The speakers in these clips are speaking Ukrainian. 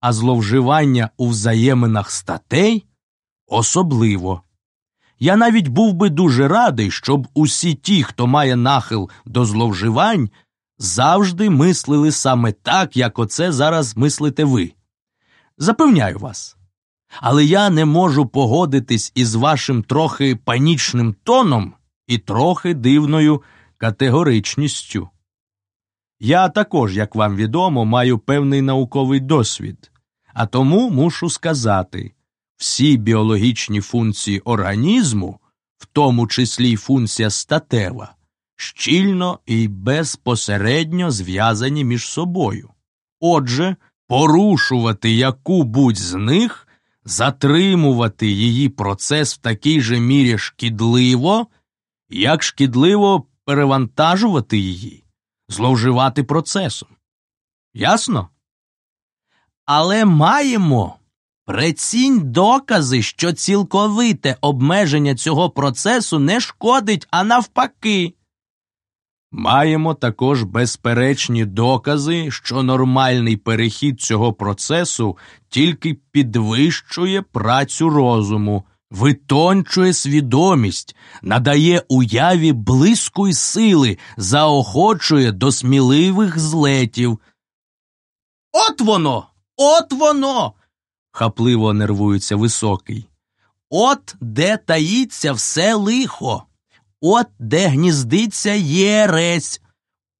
а зловживання у взаєминах статей особливо. Я навіть був би дуже радий, щоб усі ті, хто має нахил до зловживань, завжди мислили саме так, як оце зараз мислите ви. Запевняю вас. Але я не можу погодитись із вашим трохи панічним тоном і трохи дивною категоричністю. Я також, як вам відомо, маю певний науковий досвід, а тому мушу сказати всі біологічні функції організму, в тому числі й функція статева, щільно і безпосередньо зв'язані між собою. Отже, порушувати яку будь з них, затримувати її процес в такій же мірі шкідливо, як шкідливо перевантажувати її, зловживати процесом. Ясно? Але маємо прецінь докази, що цілковите обмеження цього процесу не шкодить, а навпаки. Маємо також безперечні докази, що нормальний перехід цього процесу тільки підвищує працю розуму, витончує свідомість, надає уяві близької сили, заохочує до сміливих злетів. От воно! От воно! хапливо нервується високий. От де таїться все лихо. От де гніздиться єресь,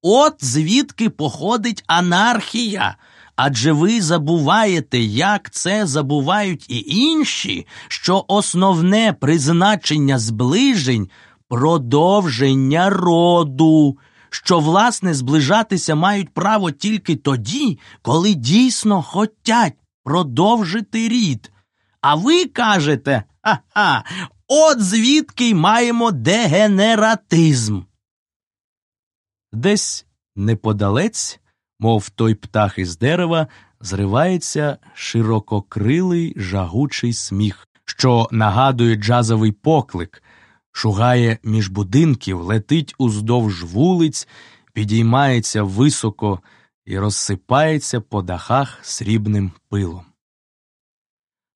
от звідки походить анархія. Адже ви забуваєте, як це забувають і інші, що основне призначення зближень продовження роду, що, власне, зближатися мають право тільки тоді, коли дійсно хотять продовжити рід. А ви кажете, ха-ха, От звідки й маємо дегенератизм. Десь неподалець, мов той птах із дерева, зривається ширококрилий жагучий сміх, що нагадує джазовий поклик, шугає між будинків, летить уздовж вулиць, підіймається високо і розсипається по дахах срібним пилом.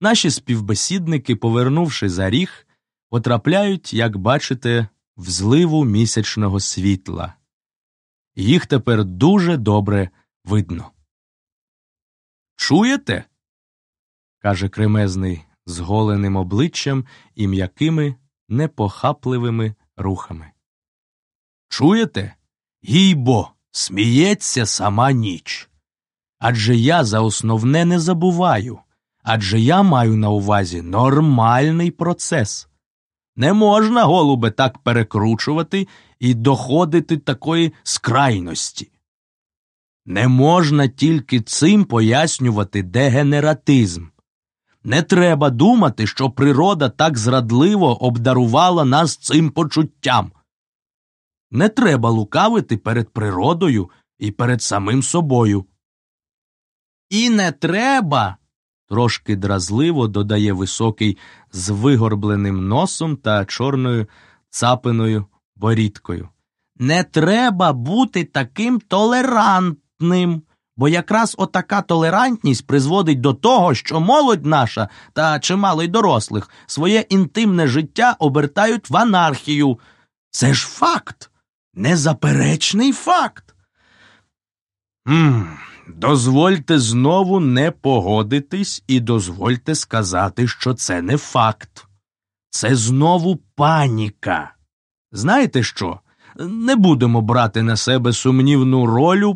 Наші співбесідники, повернувши за ріг, потрапляють, як бачите, в зливу місячного світла. Їх тепер дуже добре видно. Чуєте? каже кремезний з голеним обличчям і м'якими, непохапливими рухами. Чуєте? Гійбо, сміється сама ніч. Адже я за основне не забуваю, адже я маю на увазі нормальний процес. Не можна, голубе, так перекручувати і доходити такої скрайності. Не можна тільки цим пояснювати дегенератизм. Не треба думати, що природа так зрадливо обдарувала нас цим почуттям. Не треба лукавити перед природою і перед самим собою. І не треба трошки дразливо додає високий з вигорбленим носом та чорною цапиною борідкою. Не треба бути таким толерантним, бо якраз отака толерантність призводить до того, що молодь наша та чимало й дорослих своє інтимне життя обертають в анархію. Це ж факт, незаперечний факт. Ммм, Дозвольте знову не погодитись і дозвольте сказати, що це не факт. Це знову паніка. Знаєте що? Не будемо брати на себе сумнівну роль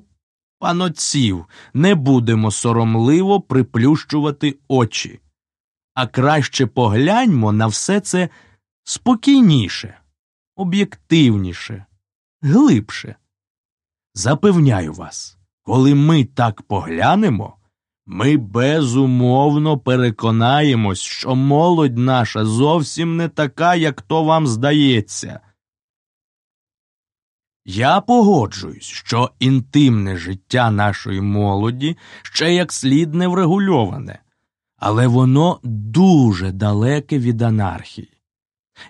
панотців, не будемо соромливо приплющувати очі, а краще погляньмо на все це спокійніше, об'єктивніше, глибше. Запевняю вас. Коли ми так поглянемо, ми безумовно переконаємось, що молодь наша зовсім не така, як то вам здається. Я погоджуюсь, що інтимне життя нашої молоді ще як слід не врегульоване, але воно дуже далеке від анархії.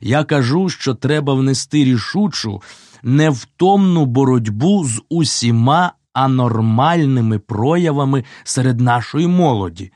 Я кажу, що треба внести рішучу, невтомну боротьбу з усіма анормальними проявами серед нашої молоді.